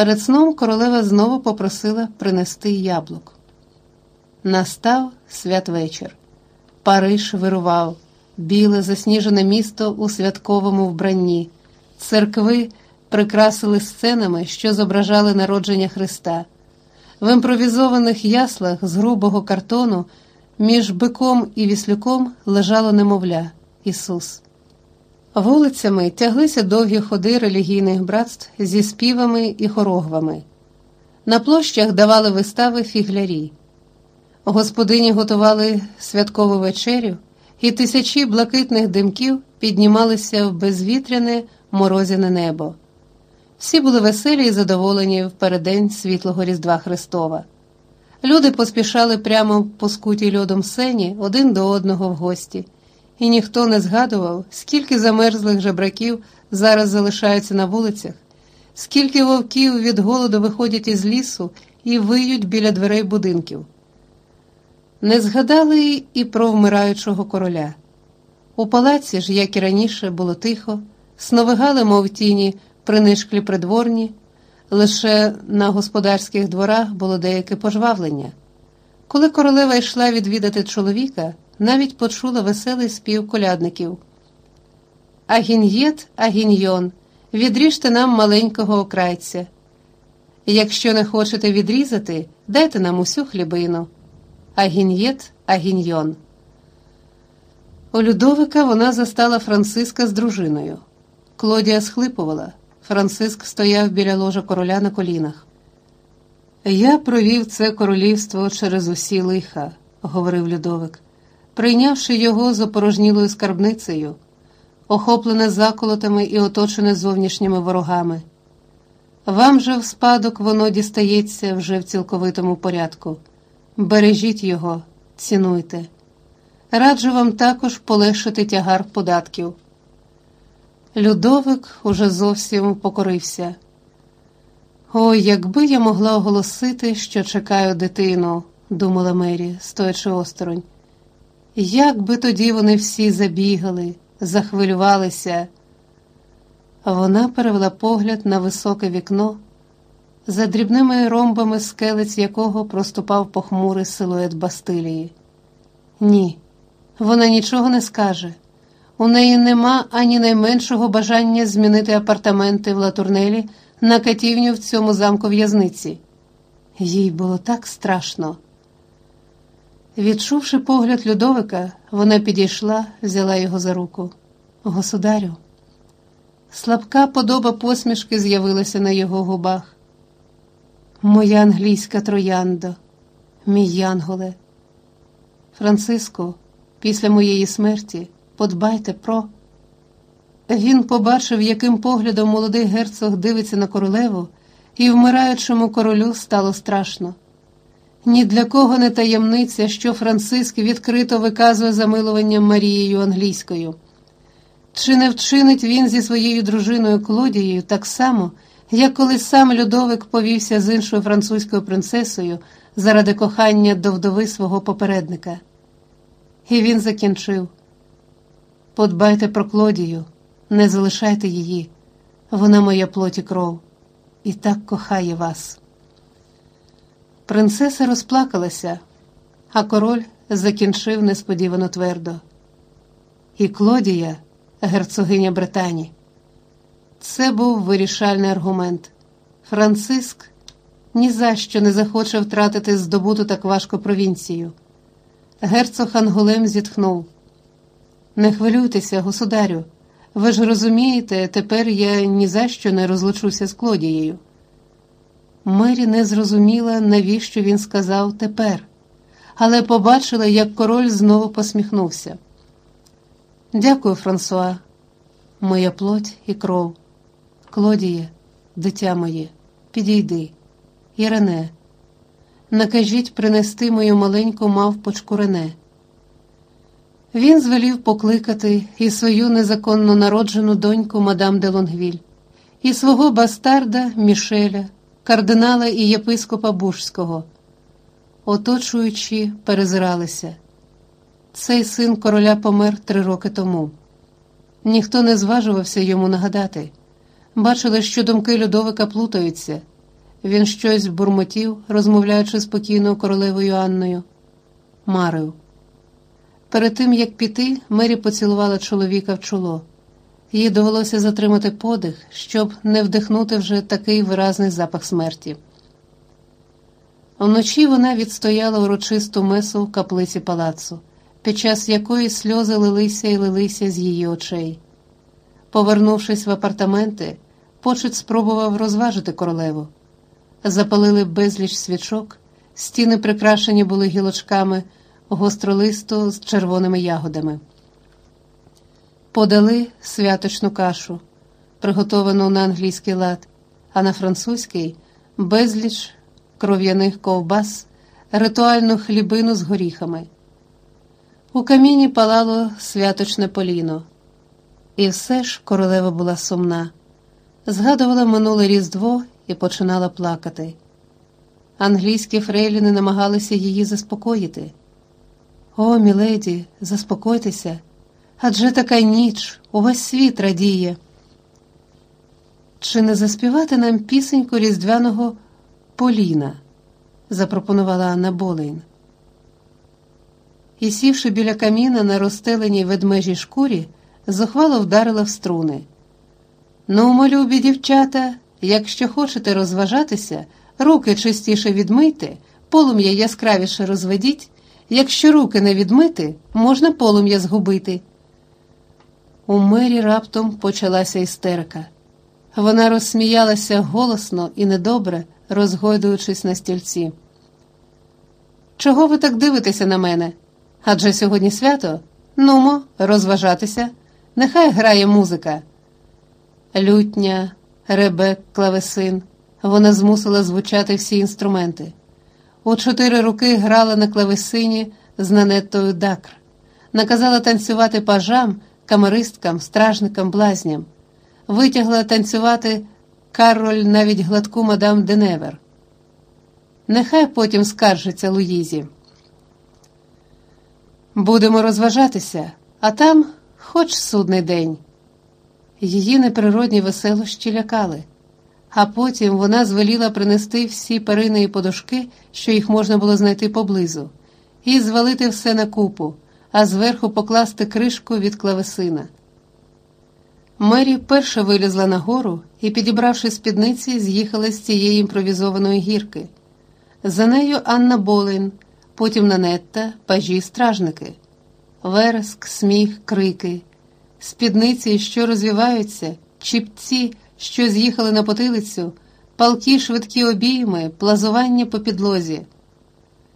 Перед сном королева знову попросила принести яблук. Настав святвечір. Париж вирував, біле засніжене місто у святковому вбранні, церкви прикрасили сценами, що зображали народження Христа. В імпровізованих яслах з грубого картону між биком і віслюком лежало немовля Ісус. Вулицями тяглися довгі ходи релігійних братств зі співами і хорогвами. На площах давали вистави фіглярі. Господині готували святкову вечерю, і тисячі блакитних димків піднімалися в безвітряне морозяне небо. Всі були веселі і задоволені в переддень світлого Різдва Христова. Люди поспішали прямо по скутій льодом сені один до одного в гості, і ніхто не згадував, скільки замерзлих жебраків зараз залишаються на вулицях, скільки вовків від голоду виходять із лісу і виють біля дверей будинків. Не згадали і про вмираючого короля. У палаці ж, як і раніше, було тихо, сновигали, мов тіні, принишклі придворні, лише на господарських дворах було деяке пожвавлення. Коли королева йшла відвідати чоловіка, навіть почула веселий спів колядників. Агін'єт, агіньйон, відріжте нам маленького окрайця. Якщо не хочете відрізати, дайте нам усю хлібину. Агін'єт, агіньйон. У Людовика вона застала Франциска з дружиною. Клодія схлипувала. Франциск стояв біля ложа короля на колінах. Я провів це королівство через усі лиха, говорив Людовик, прийнявши його з опорожнілою скарбницею, охоплене заколотами і оточене зовнішніми ворогами. Вам же в спадок воно дістається вже в цілковитому порядку. Бережіть його, цінуйте. Раджу вам також полегшити тягар податків. Людовик уже зовсім покорився. Ой, якби я могла оголосити, що чекаю дитину, думала Мері, стоячи осторонь. Як би тоді вони всі забігали, захвилювалися. Вона перевела погляд на високе вікно, за дрібними ромбами скелець якого проступав похмурий силует Бастилії. Ні, вона нічого не скаже. У неї нема ані найменшого бажання змінити апартаменти в латурнелі на катівню в цьому замку в'язниці. Їй було так страшно. Відчувши погляд Людовика, вона підійшла, взяла його за руку. Государю. Слабка подоба посмішки з'явилася на його губах. Моя англійська трояндо, мій янголе. Франциско, після моєї смерті подбайте про. Він побачив, яким поглядом молодий герцог дивиться на королеву, і вмираючому королю стало страшно. Ні для кого не таємниця, що Франциск відкрито виказує замилуванням Марією англійською. Чи не вчинить він зі своєю дружиною Клодією так само, як коли сам Людовик повівся з іншою французькою принцесою заради кохання до вдови свого попередника? І він закінчив. Подбайте про Клодію, не залишайте її, вона моя плоть і кров, і так кохає вас. Принцеса розплакалася, а король закінчив несподівано твердо. І Клодія, герцогиня Британії. Це був вирішальний аргумент. Франциск ні за що не захоче втратити здобуту так важко провінцію. Герцог Анголем зітхнув. Не хвилюйтеся, государю. Ви ж розумієте, тепер я ні за що не розлучуся з Клодією. Мері не зрозуміла, навіщо він сказав тепер, але побачила, як король знову посміхнувся. Дякую, Франсуа, моя плоть і кров. Клодіє, дитя моє, підійди. Ірене, накажіть принести мою маленьку мавпочку Рене. Він звелів покликати і свою незаконно народжену доньку мадам де Лонгвіль, і свого бастарда Мішеля, кардинала і єпископа Бушського. Оточуючи, перезиралися. Цей син короля помер три роки тому. Ніхто не зважувався йому нагадати. Бачили, що думки Людовика плутаються, Він щось бурмотів, розмовляючи спокійно королевою Анною. Марив. Перед тим, як піти, Мері поцілувала чоловіка в чоло. Їй довелося затримати подих, щоб не вдихнути вже такий виразний запах смерті. Вночі вона відстояла урочисту месу в каплиці палацу, під час якої сльози лилися і лилися з її очей. Повернувшись в апартаменти, почет спробував розважити королеву. Запалили безліч свічок, стіни прикрашені були гілочками гостролисту з червоними ягодами. Подали святочну кашу, приготовану на англійський лад, а на французький безліч кров'яних ковбас, ритуальну хлібину з горіхами. У каміні палало святочне поліно. І все ж королева була сумна, згадувала минуле Різдво і починала плакати. Англійські фрейліни намагалися її заспокоїти. О, міледі, заспокойтеся, адже така ніч, увесь світ радіє. Чи не заспівати нам пісеньку різдвяного Поліна? запропонувала Анна Болейн. І, сівши біля каміна на розстеленій ведмежій шкурі, зухвало вдарила в струни. Ну, молюбі, дівчата, якщо хочете розважатися, руки чистіше відмийте, полум'я яскравіше розведіть. Якщо руки не відмити, можна полум'я згубити. У мері раптом почалася істерика. Вона розсміялася голосно і недобре, розгойдуючись на стільці. Чого ви так дивитеся на мене? Адже сьогодні свято? Нумо, розважатися, нехай грає музика. Лютня, ребек, клавесин. Вона змусила звучати всі інструменти. У чотири роки грала на клавесині з нанеттою дакр, наказала танцювати пажам, камеристкам, стражникам, блазням, витягла танцювати Кароль навіть гладку мадам де Невер. Нехай потім скаржиться Луїзі. Будемо розважатися, а там хоч судний день. Її неприродні веселощі лякали а потім вона звеліла принести всі перини і подушки, що їх можна було знайти поблизу, і звалити все на купу, а зверху покласти кришку від клавесина. Мері перша вилізла на гору і, підібравши спідниці, з'їхала з цієї імпровізованої гірки. За нею Анна Болейн, потім Нанетта, пажі стражники, вереск, сміх, крики, спідниці, що розвиваються, чіпці що з'їхали на потилицю, палки швидкі обійми, плазування по підлозі.